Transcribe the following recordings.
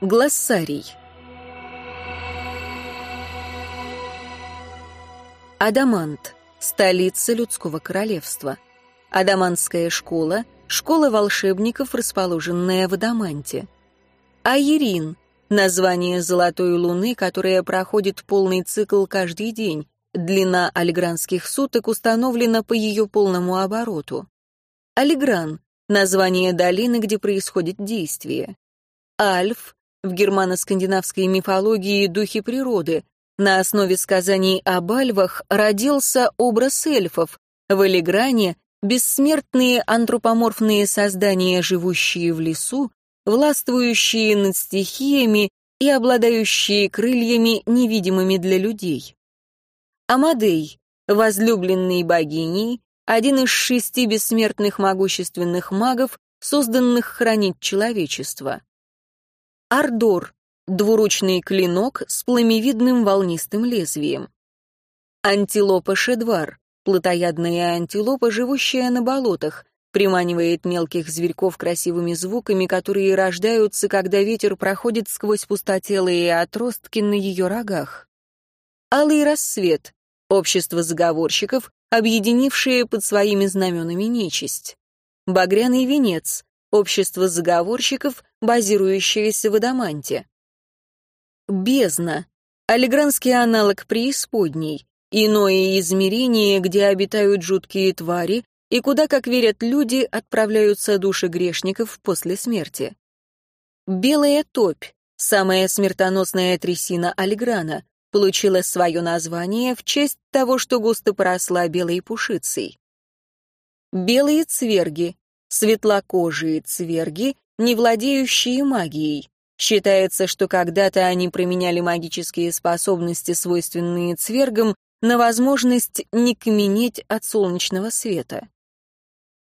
Глоссарий. Адамант. Столица людского королевства. Адамантская школа. Школа волшебников, расположенная в Адаманте. Айрин. Название золотой луны, которая проходит полный цикл каждый день. Длина альгранских суток установлена по ее полному обороту. Алигран. Название долины, где происходит действие. Альф в германо-скандинавской мифологии духи природы. На основе сказаний об альвах родился образ эльфов. В Элигране бессмертные антропоморфные создания, живущие в лесу, властвующие над стихиями и обладающие крыльями, невидимыми для людей. Амадей, возлюбленный богиней, один из шести бессмертных могущественных магов, созданных хранить человечество. Ардор — двуручный клинок с пламевидным волнистым лезвием. Антилопа Шедвар — плотоядная антилопа, живущая на болотах, приманивает мелких зверьков красивыми звуками, которые рождаются, когда ветер проходит сквозь пустотелые отростки на ее рогах. Алый рассвет — общество заговорщиков, объединившее под своими знаменами нечисть. Багряный венец общество заговорщиков, базирующееся в Адаманте. Бездна. Алигранский аналог преисподней. Иное измерение, где обитают жуткие твари, и куда, как верят люди, отправляются души грешников после смерти. Белая топь, самая смертоносная трясина Альграна, получила свое название в честь того, что густо поросла белой пушицей. Белые цверги, Светлокожие цверги, не владеющие магией. Считается, что когда-то они применяли магические способности, свойственные цвергам, на возможность не каменеть от солнечного света.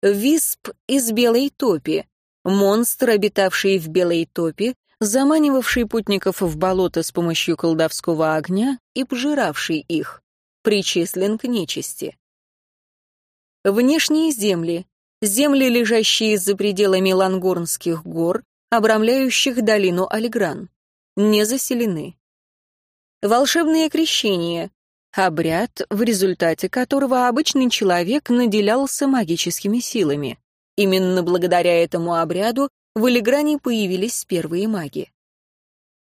Висп из белой топи, монстр, обитавший в белой топе, заманивавший путников в болото с помощью колдовского огня и пожиравший их, причислен к нечисти. Внешние земли земли, лежащие за пределами Лангорнских гор, обрамляющих долину Альгран, не заселены. Волшебное крещение — обряд, в результате которого обычный человек наделялся магическими силами. Именно благодаря этому обряду в Элигране появились первые маги.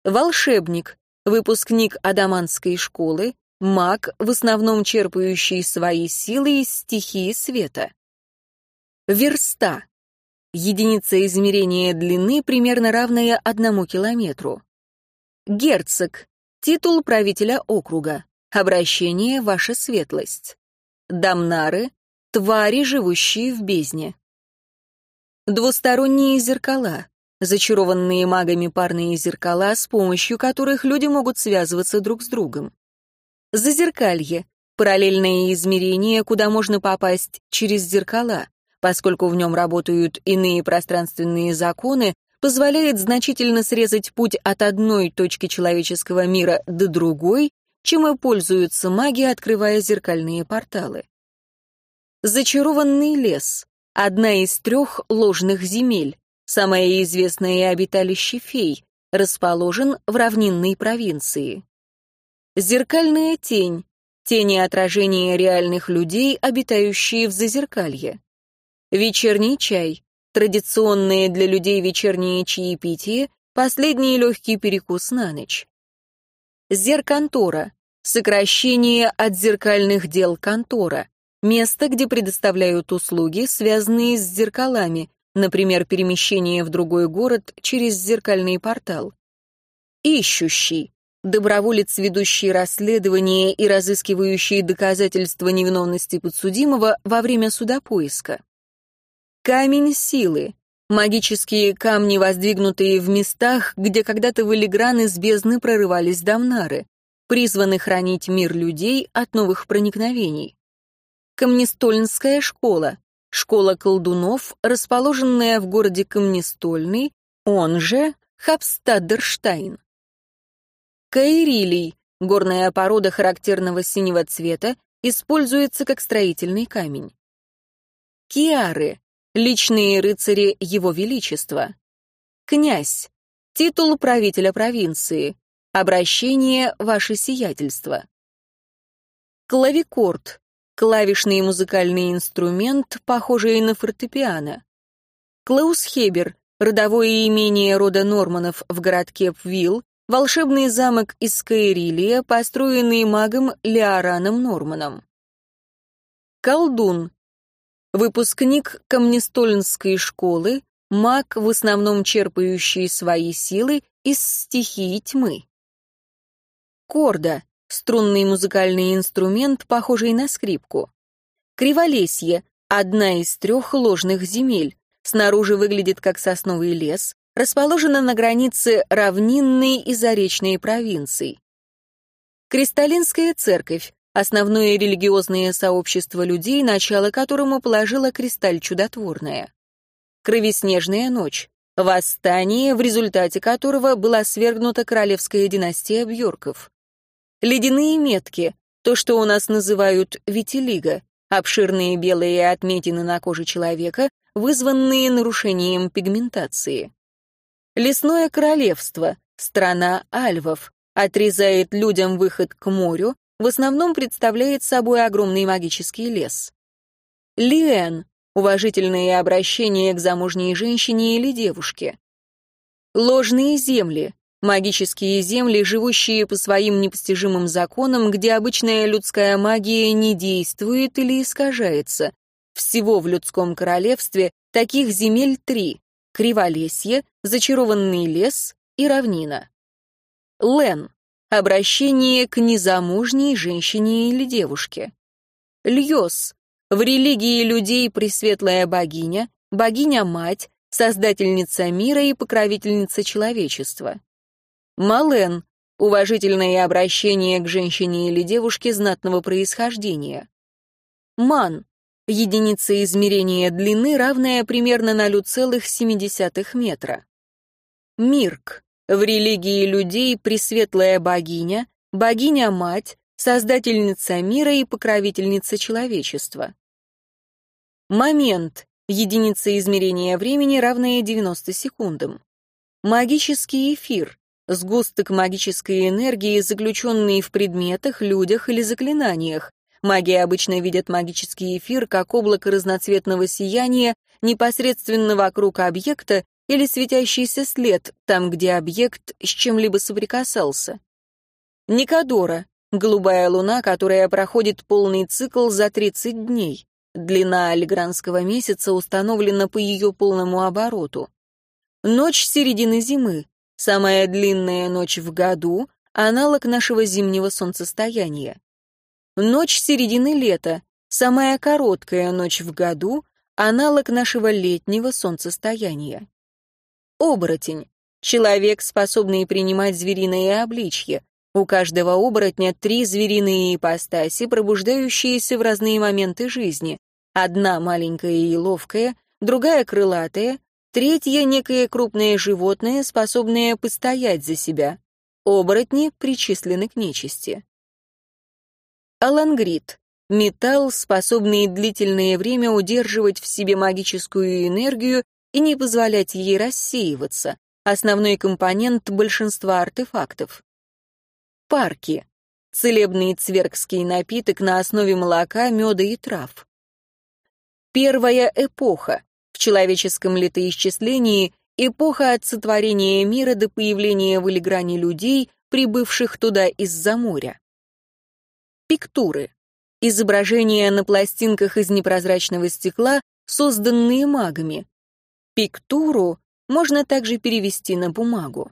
Волшебник, выпускник Адаманской школы, маг, в основном черпающий свои силы из стихии света. Верста. Единица измерения длины, примерно равная одному километру. Герцог. Титул правителя округа. Обращение «Ваша светлость». Дамнары. Твари, живущие в бездне. Двусторонние зеркала. Зачарованные магами парные зеркала, с помощью которых люди могут связываться друг с другом. Зазеркалье. Параллельное измерение, куда можно попасть через зеркала поскольку в нем работают иные пространственные законы, позволяет значительно срезать путь от одной точки человеческого мира до другой, чем и пользуются маги, открывая зеркальные порталы. Зачарованный лес — одна из трех ложных земель, самое известное обиталище фей, расположен в равнинной провинции. Зеркальная тень — тени отражения реальных людей, обитающие в зазеркалье. Вечерний чай. Традиционные для людей вечерние чаепитие, последний легкий перекус на ночь. Зерконтора. Сокращение от зеркальных дел контора. Место, где предоставляют услуги, связанные с зеркалами, например, перемещение в другой город через зеркальный портал. Ищущий. Доброволец, ведущий расследование и разыскивающий доказательства невиновности подсудимого во время судопоиска. Камень силы. Магические камни, воздвигнутые в местах, где когда-то в Элигран из бездны прорывались дамнары, призваны хранить мир людей от новых проникновений. Камнестольнская школа. Школа колдунов, расположенная в городе Камнестольный, он же Хабстаддерштайн. Каирилий, горная порода характерного синего цвета, используется как строительный камень. Киары, личные рыцари Его Величества. Князь. Титул правителя провинции. Обращение «Ваше сиятельство». Клавикорд. Клавишный музыкальный инструмент, похожий на фортепиано. Клаусхебер. Родовое имение рода Норманов в городке Пвилл, волшебный замок из Скаэрилия, построенный магом Леораном Норманом. Колдун. Выпускник Камнестольнской школы, маг, в основном черпающий свои силы из стихии тьмы. Корда — струнный музыкальный инструмент, похожий на скрипку. Криволесье — одна из трех ложных земель. Снаружи выглядит как сосновый лес, расположена на границе равнинной и заречной провинций. Кристаллинская церковь — основное религиозное сообщество людей, начало которому положила Кристаль Чудотворная. Кровеснежная ночь — восстание, в результате которого была свергнута королевская династия Бьорков. Ледяные метки, то, что у нас называют витилиго, обширные белые отметины на коже человека, вызванные нарушением пигментации. Лесное королевство, страна альвов, отрезает людям выход к морю, в основном представляет собой огромный магический лес. Лиэн — уважительное обращение к замужней женщине или девушке. Ложные земли Магические земли, живущие по своим непостижимым законам, где обычная людская магия не действует или искажается. Всего в людском королевстве таких земель три — Криволесье, Зачарованный лес и Равнина. Лен — обращение к незамужней женщине или девушке. Льос — в религии людей пресветлая богиня, богиня-мать, создательница мира и покровительница человечества. Мален — уважительное обращение к женщине или девушке знатного происхождения. Ман — единица измерения длины, равная примерно 0,7 метра. Мирк — в религии людей пресветлая богиня, богиня-мать, создательница мира и покровительница человечества. Момент — единица измерения времени, равная 90 секундам. Магический эфир сгусток магической энергии, заключенный в предметах, людях или заклинаниях. Маги обычно видят магический эфир как облако разноцветного сияния непосредственно вокруг объекта или светящийся след там, где объект с чем-либо соприкасался. Никадора — голубая луна, которая проходит полный цикл за 30 дней. Длина альгранского месяца установлена по ее полному обороту. Ночь середины зимы. Самая длинная ночь в году — аналог нашего зимнего солнцестояния. Ночь середины лета — самая короткая ночь в году — аналог нашего летнего солнцестояния. Оборотень — человек, способный принимать звериное обличье. У каждого оборотня три звериные ипостаси, пробуждающиеся в разные моменты жизни. Одна маленькая и ловкая, другая крылатая, Третье — некое крупное животное, способное постоять за себя. Оборотни причислены к нечисти. Алангрит — металл, способный длительное время удерживать в себе магическую энергию и не позволять ей рассеиваться, основной компонент большинства артефактов. Парки — целебный цвергский напиток на основе молока, меда и трав. Первая эпоха в человеческом летоисчислении эпоха от сотворения мира до появления в Элигране людей, прибывших туда из-за моря. Пиктуры. Изображения на пластинках из непрозрачного стекла, созданные магами. Пиктуру можно также перевести на бумагу.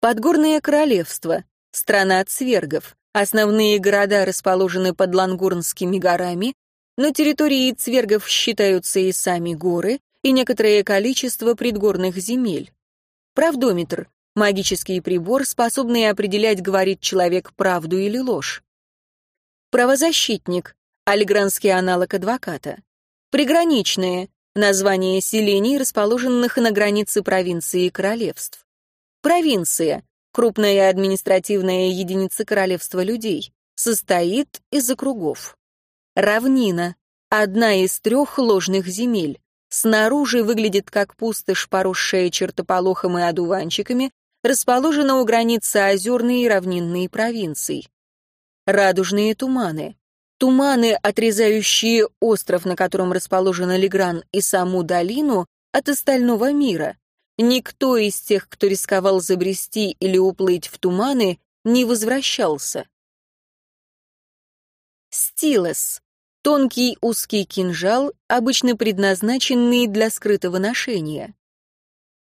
Подгорное королевство. Страна цвергов. Основные города расположены под Лангурнскими горами, на территории цвергов считаются и сами горы, и некоторое количество предгорных земель. Правдометр — магический прибор, способный определять, говорит человек правду или ложь. Правозащитник — альгранский аналог адвоката. Приграничное — название селений, расположенных на границе провинции и королевств. Провинция — крупная административная единица королевства людей, состоит из округов. Равнина — одна из трех ложных земель. снаружи выглядит как пустошь, поросшая чертополохом и одуванчиками, расположена у границы озерной и равнинной провинций. Радужные туманы. Туманы, отрезающие остров, на котором расположена Легран, и саму долину от остального мира. Никто из тех, кто рисковал забрести или уплыть в туманы, не возвращался. Стилес. Тонкий узкий кинжал, обычно предназначенный для скрытого ношения.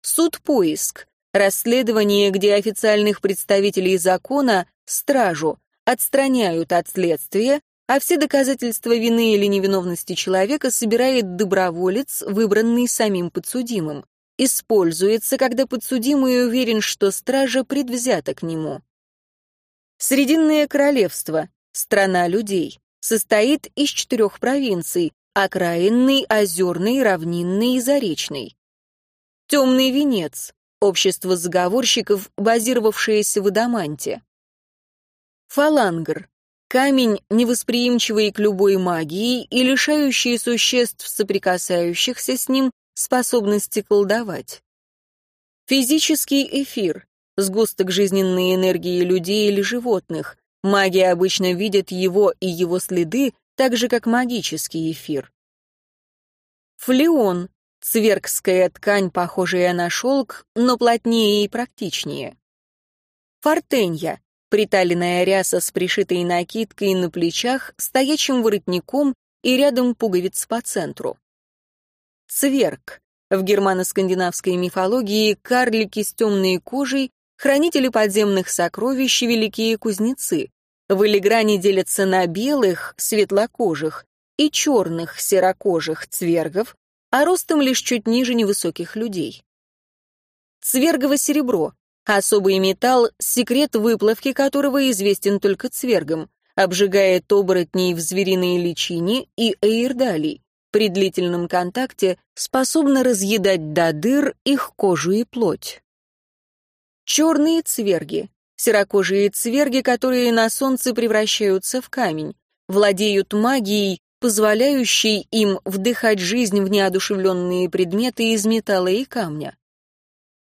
Суд-поиск. Расследование, где официальных представителей закона, стражу, отстраняют от следствия, а все доказательства вины или невиновности человека собирает доброволец, выбранный самим подсудимым. Используется, когда подсудимый уверен, что стража предвзята к нему. Срединное королевство, страна людей, состоит из четырех провинций – окраинный, озерный, равнинный и заречный. Темный венец – общество заговорщиков, базировавшееся в Адаманте. Фалангр Камень, невосприимчивый к любой магии и лишающий существ, соприкасающихся с ним, способности колдовать. Физический эфир, сгусток жизненной энергии людей или животных. Маги обычно видят его и его следы, так же, как магический эфир. Флеон — цверкская ткань, похожая на шелк, но плотнее и практичнее. Фортенья Приталенная ряса с пришитой накидкой на плечах, стоячим воротником и рядом пуговиц по центру. Цверк. В германо-скандинавской мифологии карлики с темной кожей, хранители подземных сокровищ, великие кузнецы. В Элигране делятся на белых, светлокожих, и черных, серокожих цвергов, а ростом лишь чуть ниже невысоких людей. Цвергово серебро Особый металл, секрет выплавки которого известен только цвергам, обжигает оборотней в звериной личине и эйрдалий. При длительном контакте способна разъедать до дыр их кожу и плоть. Черные цверги. Серокожие цверги, которые на солнце превращаются в камень, владеют магией, позволяющей им вдыхать жизнь в неодушевленные предметы из металла и камня.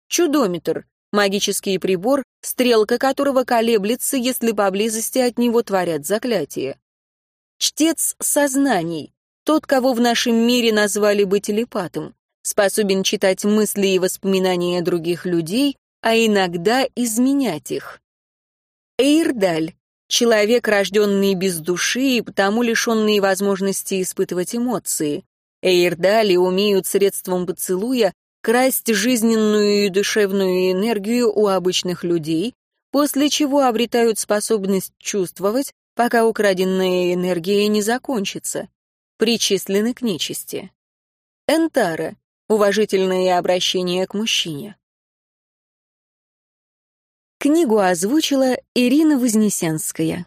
Чудометр Магический прибор, стрелка которого колеблется, если поблизости от него творят заклятие. Чтец сознаний, тот, кого в нашем мире назвали бы телепатом, способен читать мысли и воспоминания других людей, а иногда изменять их. Эйрдаль — человек, рожденный без души и потому лишенный возможности испытывать эмоции. Эйрдали умеют средством поцелуя красть жизненную и душевную энергию у обычных людей, после чего обретают способность чувствовать, пока украденная энергия не закончится. Причислены к нечисти. Энтара — уважительное обращение к мужчине. Книгу озвучила Ирина Вознесенская.